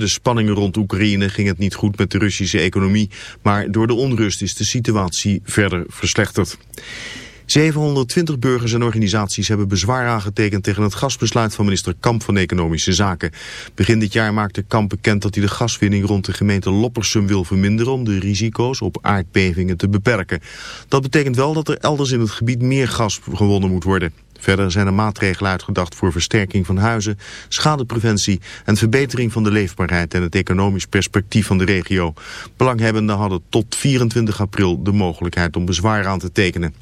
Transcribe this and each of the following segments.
de spanningen rond Oekraïne ging het niet goed met de Russische economie, maar door de onrust is de situatie verder verslechterd. 720 burgers en organisaties hebben bezwaar aangetekend tegen het gasbesluit van minister Kamp van Economische Zaken. Begin dit jaar maakte Kamp bekend dat hij de gaswinning rond de gemeente Loppersum wil verminderen om de risico's op aardbevingen te beperken. Dat betekent wel dat er elders in het gebied meer gas gewonnen moet worden. Verder zijn er maatregelen uitgedacht voor versterking van huizen, schadepreventie en verbetering van de leefbaarheid en het economisch perspectief van de regio. Belanghebbenden hadden tot 24 april de mogelijkheid om bezwaar aan te tekenen.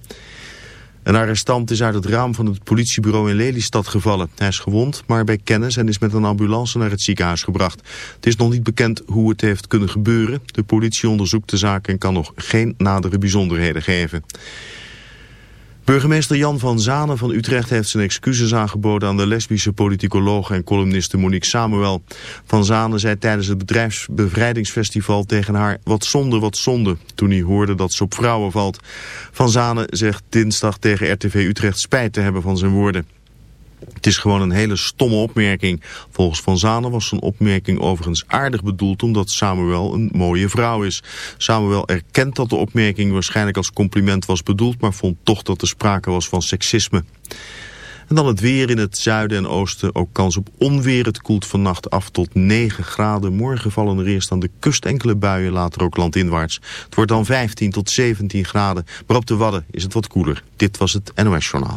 Een arrestant is uit het raam van het politiebureau in Lelystad gevallen. Hij is gewond, maar bij kennis en is met een ambulance naar het ziekenhuis gebracht. Het is nog niet bekend hoe het heeft kunnen gebeuren. De politie onderzoekt de zaak en kan nog geen nadere bijzonderheden geven. Burgemeester Jan van Zanen van Utrecht heeft zijn excuses aangeboden aan de lesbische politicoloog en columniste Monique Samuel. Van Zanen zei tijdens het bedrijfsbevrijdingsfestival tegen haar wat zonde, wat zonde, toen hij hoorde dat ze op vrouwen valt. Van Zanen zegt dinsdag tegen RTV Utrecht spijt te hebben van zijn woorden. Het is gewoon een hele stomme opmerking. Volgens Van Zanen was zijn opmerking overigens aardig bedoeld omdat Samuel een mooie vrouw is. Samuel erkent dat de opmerking waarschijnlijk als compliment was bedoeld, maar vond toch dat er sprake was van seksisme. En dan het weer in het zuiden en oosten. Ook kans op onweer. Het koelt vannacht af tot 9 graden. Morgen vallen er eerst aan de kust enkele buien, later ook landinwaarts. Het wordt dan 15 tot 17 graden. Maar op de Wadden is het wat koeler. Dit was het NOS Journaal.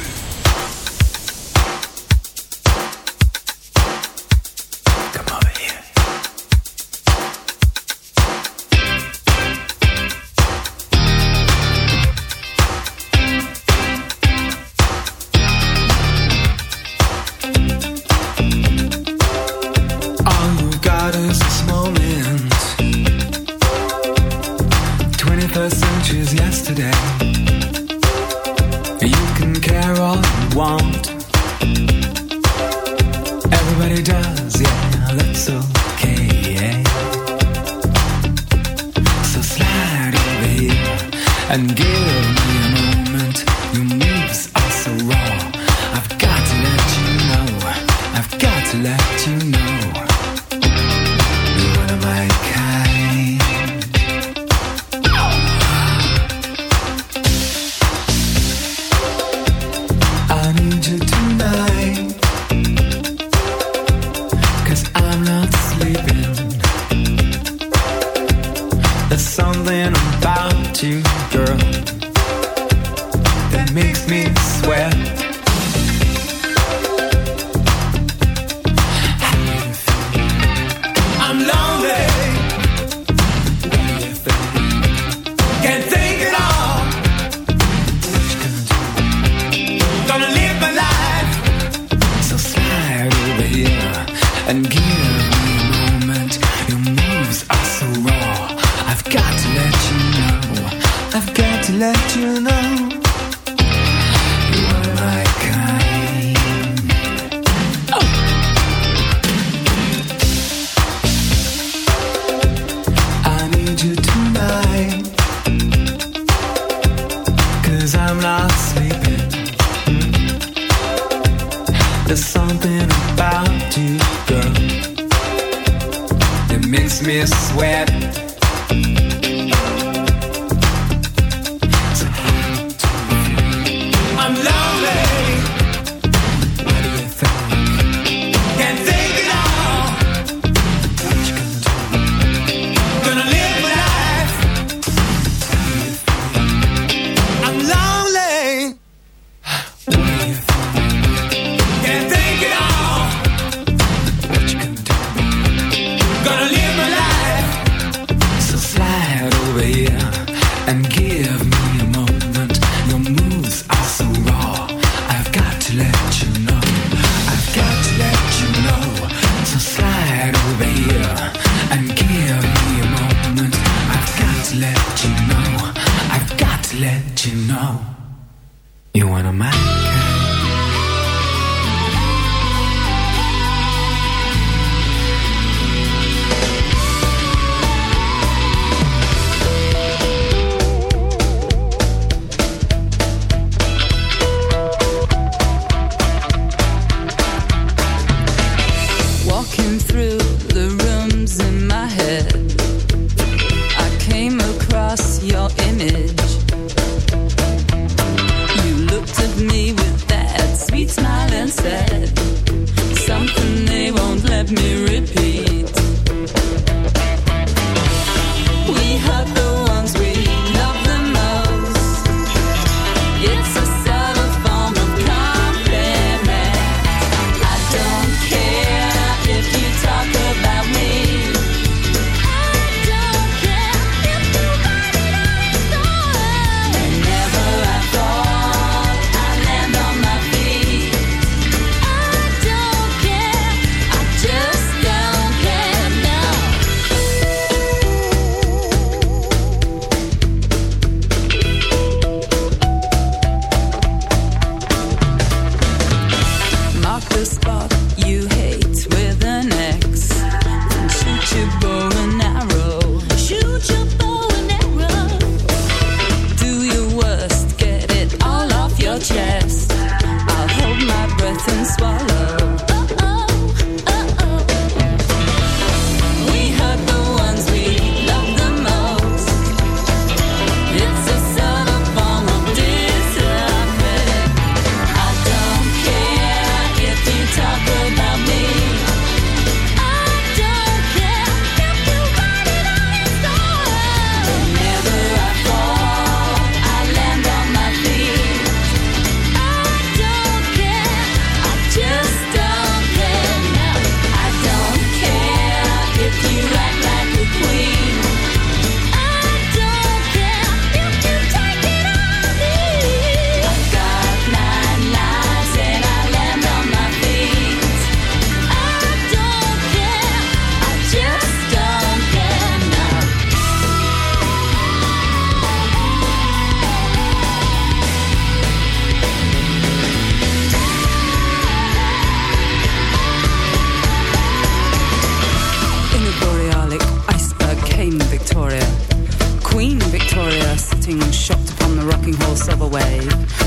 not sleeping. There's something about you, girl, that makes me sweat.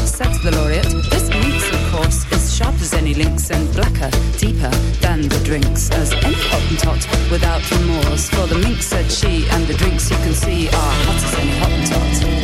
Said the laureate, this week's, of course, is sharp as any lynx and blacker, deeper than the drinks, as any hottentot without remorse. For the mink, said she, and the drinks you can see are hot as any hottentot.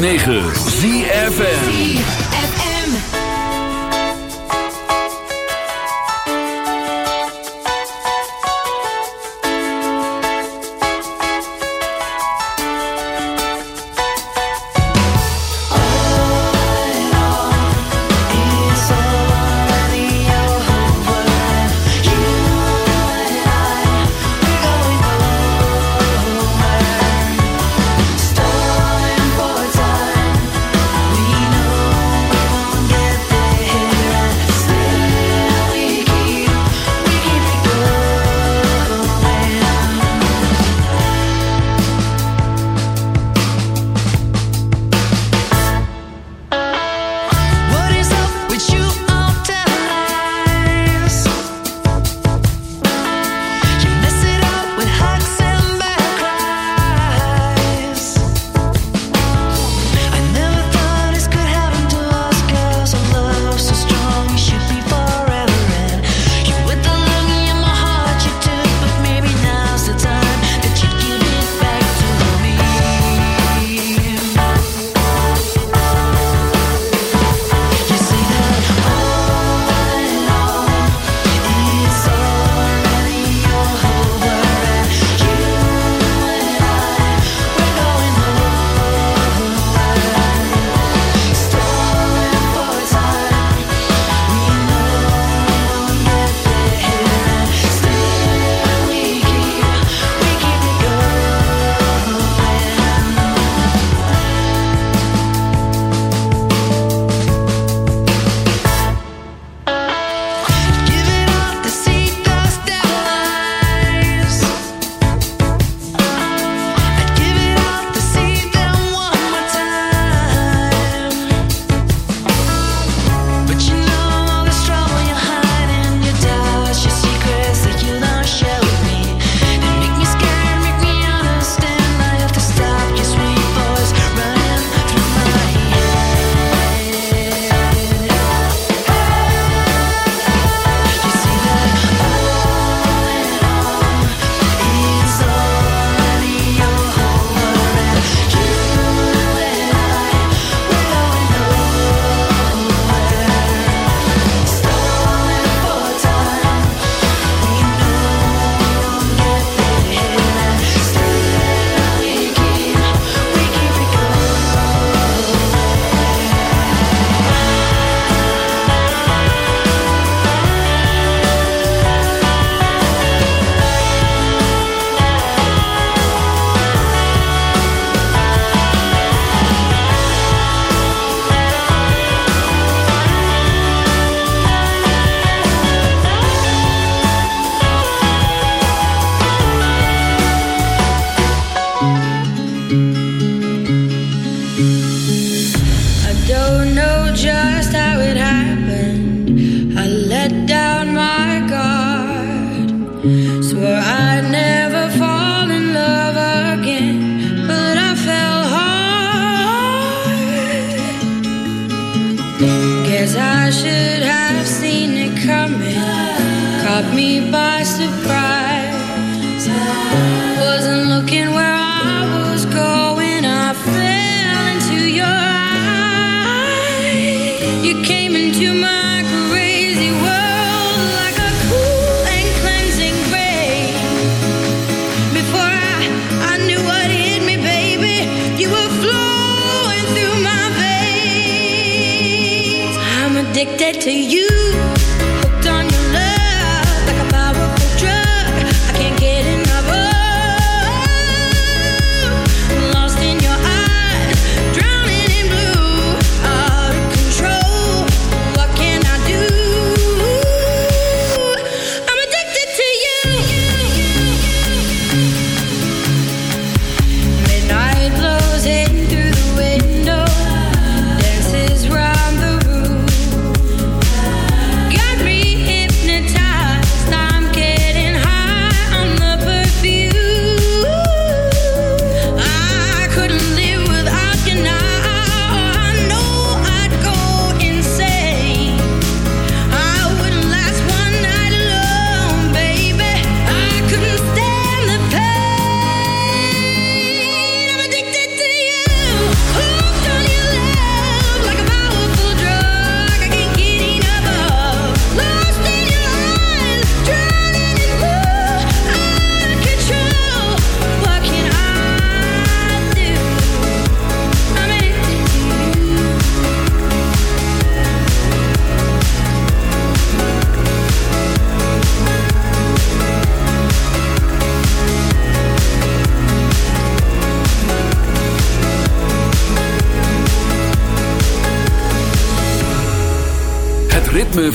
106.9 ZFN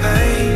pain.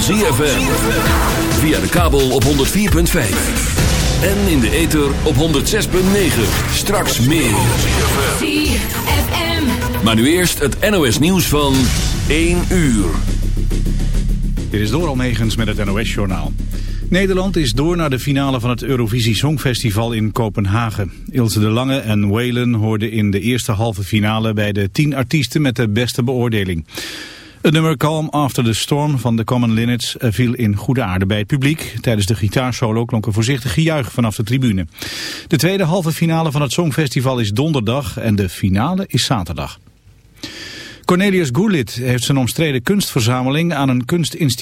Van ZFM. Via de kabel op 104.5. En in de ether op 106.9. Straks meer. ZFM. Maar nu eerst het NOS nieuws van 1 uur. Dit is Doral Megens met het NOS-journaal. Nederland is door naar de finale van het Eurovisie Songfestival in Kopenhagen. Ilse de Lange en Whalen hoorden in de eerste halve finale bij de tien artiesten met de beste beoordeling. Het nummer Calm After the Storm van de Common Linnets viel in goede aarde bij het publiek. Tijdens de gitaarsolo klonk een voorzichtig gejuich vanaf de tribune. De tweede halve finale van het Songfestival is donderdag en de finale is zaterdag. Cornelius Goulit heeft zijn omstreden kunstverzameling aan een kunstinstituut